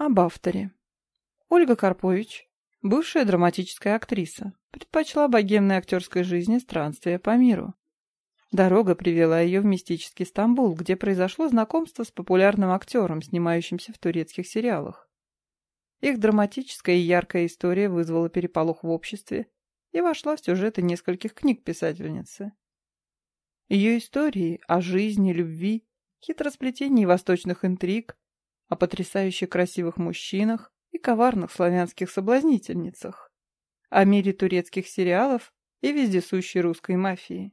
Об авторе. Ольга Карпович, бывшая драматическая актриса, предпочла богемной актерской жизни странствия по миру. Дорога привела ее в мистический Стамбул, где произошло знакомство с популярным актером, снимающимся в турецких сериалах. Их драматическая и яркая история вызвала переполох в обществе и вошла в сюжеты нескольких книг писательницы. Ее истории о жизни, любви, хитросплетении восточных интриг, о потрясающе красивых мужчинах и коварных славянских соблазнительницах, о мире турецких сериалов и вездесущей русской мафии.